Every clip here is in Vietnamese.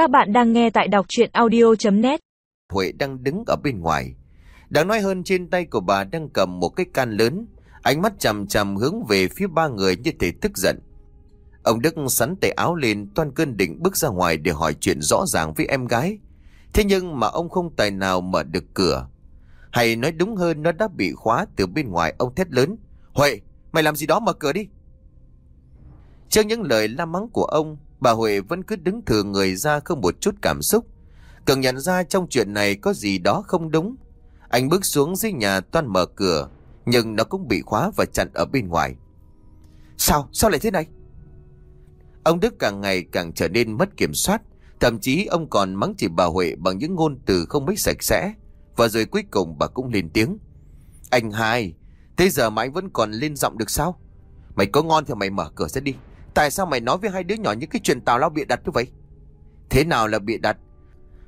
Các bạn đang nghe tại đọc chuyện audio.net Huệ đang đứng ở bên ngoài. Đáng nói hơn trên tay của bà đang cầm một cái can lớn, ánh mắt chằm chằm hướng về phía ba người như thể tức giận. Ông Đức sắn tay áo lên toan cơn định bước ra ngoài để hỏi chuyện rõ ràng với em gái. Thế nhưng mà ông không tài nào mở được cửa. Hay nói đúng hơn nó đã bị khóa từ bên ngoài ông thét lớn. Huệ, mày làm gì đó mở cửa đi. Trước những lời la mắng của ông, bà Huệ vẫn cứ đứng thừa người ra không một chút cảm xúc. Cần nhận ra trong chuyện này có gì đó không đúng. Anh bước xuống dưới nhà toan mở cửa, nhưng nó cũng bị khóa và chặn ở bên ngoài. Sao? Sao lại thế này? Ông Đức càng ngày càng trở nên mất kiểm soát. Thậm chí ông còn mắng chỉ bà Huệ bằng những ngôn từ không mấy sạch sẽ. Và rồi cuối cùng bà cũng lên tiếng. Anh hai, thế giờ mà anh vẫn còn lên giọng được sao? Mày có ngon thì mày mở cửa ra đi. Tại sao mày nói với hai đứa nhỏ những cái chuyện tào lao bịa đặt như vậy? Thế nào là bịa đặt?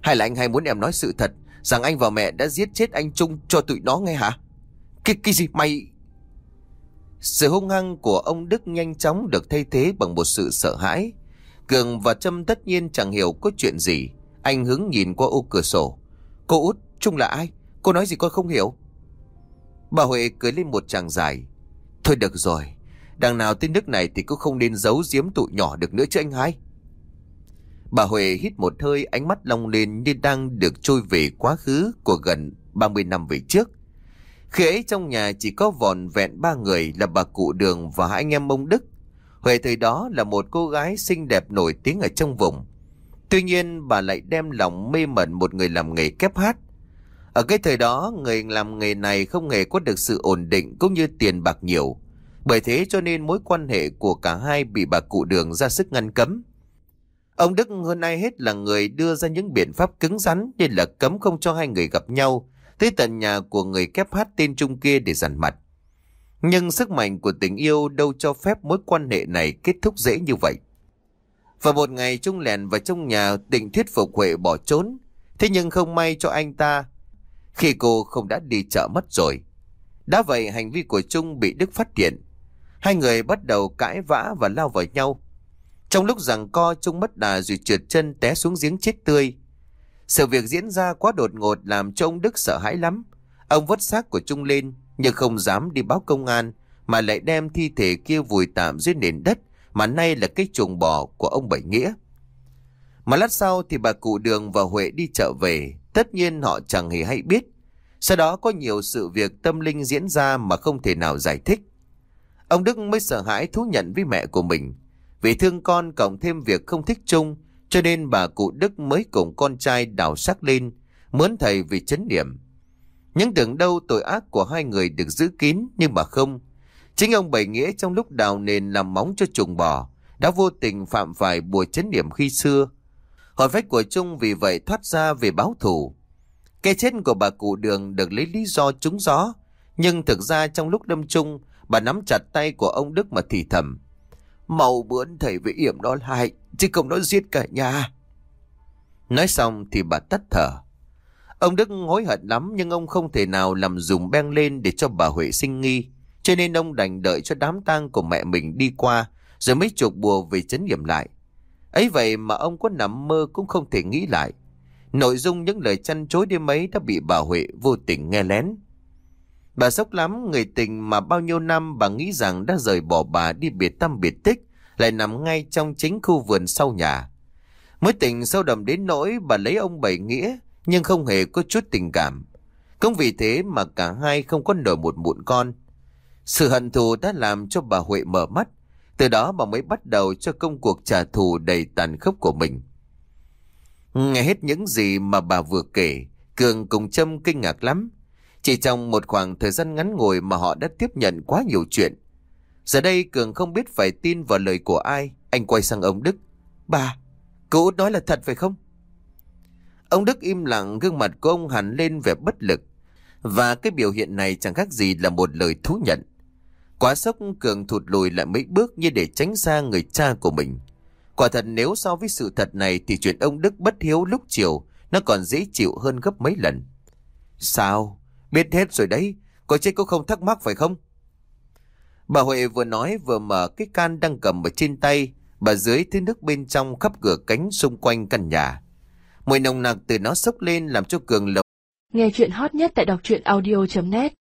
Hay là anh hay muốn em nói sự thật rằng anh và mẹ đã giết chết anh Trung cho tụi nó nghe hả? Cái, cái gì mày... Sự hung hăng của ông Đức nhanh chóng được thay thế bằng một sự sợ hãi. Cường và Trâm tất nhiên chẳng hiểu có chuyện gì. Anh hướng nhìn qua ô cửa sổ. Cô út, Trung là ai? Cô nói gì con không hiểu? Bà Huệ cười lên một tràng dài. Thôi được rồi, đằng nào tên nước này thì cũng không nên giấu giếm tụi nhỏ được nữa chứ anh hai. Bà Huệ hít một hơi, ánh mắt long lên như đang được trôi về quá khứ của gần 30 năm về trước. Khi ấy trong nhà chỉ có vòn vẹn ba người là bà cụ Đường và hai anh em ông Đức. Huệ thời đó là một cô gái xinh đẹp nổi tiếng ở trong vùng. Tuy nhiên, bà lại đem lòng mê mẩn một người làm nghề kép hát. Ở cái thời đó, người làm nghề này không hề có được sự ổn định cũng như tiền bạc nhiều. Bởi thế cho nên mối quan hệ của cả hai bị bà cụ Đường ra sức ngăn cấm. Ông Đức hơn ai hết là người đưa ra những biện pháp cứng rắn như là cấm không cho hai người gặp nhau tới tận nhà của người kép hát tên Trung kia để dằn mặt. Nhưng sức mạnh của tình yêu đâu cho phép mối quan hệ này kết thúc dễ như vậy. Và một ngày Trung lèn vào trong nhà định thuyết phục Huệ bỏ trốn. Thế nhưng không may cho anh ta, khi cô không đã đi chợ mất rồi. Đã vậy hành vi của Trung bị Đức phát hiện. Hai người bắt đầu cãi vã và lao vào nhau. Trong lúc rằng co Trung mất đà rồi trượt chân té xuống giếng chết tươi. Sự việc diễn ra quá đột ngột làm cho ông Đức sợ hãi lắm. Ông vớt xác của Trung lên nhưng không dám đi báo công an mà lại đem thi thể kia vùi tạm dưới nền đất mà nay là cái chuồng bò của ông Bảy Nghĩa. Mà lát sau thì bà cụ Đường và Huệ đi chợ về, tất nhiên họ chẳng hề hay biết. Sau đó có nhiều sự việc tâm linh diễn ra mà không thể nào giải thích. Ông Đức mới sợ hãi thú nhận với mẹ của mình. Vì thương con cộng thêm việc không thích chung, cho nên bà cụ Đức mới cùng con trai đào sắc lên, mướn thầy vì chấn điểm. những tưởng đâu tội ác của hai người được giữ kín nhưng mà không. Chính ông Bảy Nghĩa trong lúc đào nền làm móng cho trùng bò, đã vô tình phạm phải bùa chấn điểm khi xưa. Hỏi vách của Trung vì vậy thoát ra về báo thù. Cái chết của bà cụ đường được lấy lý do trúng gió, nhưng thực ra trong lúc đâm Trung, bà nắm chặt tay của ông Đức mà thì thầm. Màu bướn thầy với yểm đó lại, chứ không nó giết cả nhà. Nói xong thì bà tắt thở. Ông Đức hối hận lắm nhưng ông không thể nào làm dùng beng lên để cho bà Huệ sinh nghi. Cho nên ông đành đợi cho đám tang của mẹ mình đi qua rồi mới chuộc bùa về chấn nghiệm lại. ấy vậy mà ông có nằm mơ cũng không thể nghĩ lại. Nội dung những lời chăn chối đêm ấy đã bị bà Huệ vô tình nghe lén. Bà sốc lắm, người tình mà bao nhiêu năm bà nghĩ rằng đã rời bỏ bà đi biệt tâm biệt tích, lại nằm ngay trong chính khu vườn sau nhà. Mới tình sâu đậm đến nỗi bà lấy ông Bảy Nghĩa, nhưng không hề có chút tình cảm. Cũng vì thế mà cả hai không có nổi một mụn con. Sự hận thù đã làm cho bà Huệ mở mắt, từ đó bà mới bắt đầu cho công cuộc trả thù đầy tàn khốc của mình. Nghe hết những gì mà bà vừa kể, Cường cùng Trâm kinh ngạc lắm. Chỉ trong một khoảng thời gian ngắn ngồi mà họ đã tiếp nhận quá nhiều chuyện. Giờ đây Cường không biết phải tin vào lời của ai. Anh quay sang ông Đức. Bà, cô Út nói là thật phải không? Ông Đức im lặng gương mặt của ông hẳn lên vẻ bất lực. Và cái biểu hiện này chẳng khác gì là một lời thú nhận. Quá sốc Cường thụt lùi lại mấy bước như để tránh xa người cha của mình. Quả thật nếu so với sự thật này thì chuyện ông Đức bất hiếu lúc chiều nó còn dễ chịu hơn gấp mấy lần. Sao? Biết hết rồi đấy, có chết có không thắc mắc phải không? Bà Huệ vừa nói vừa mở cái can đang cầm ở trên tay Bà dưới thứ nước bên trong khắp cửa cánh xung quanh căn nhà. Mùi nồng nặc từ nó sốc lên làm cho Cường lồng Nghe chuyện hot nhất tại đọc truyện audio.net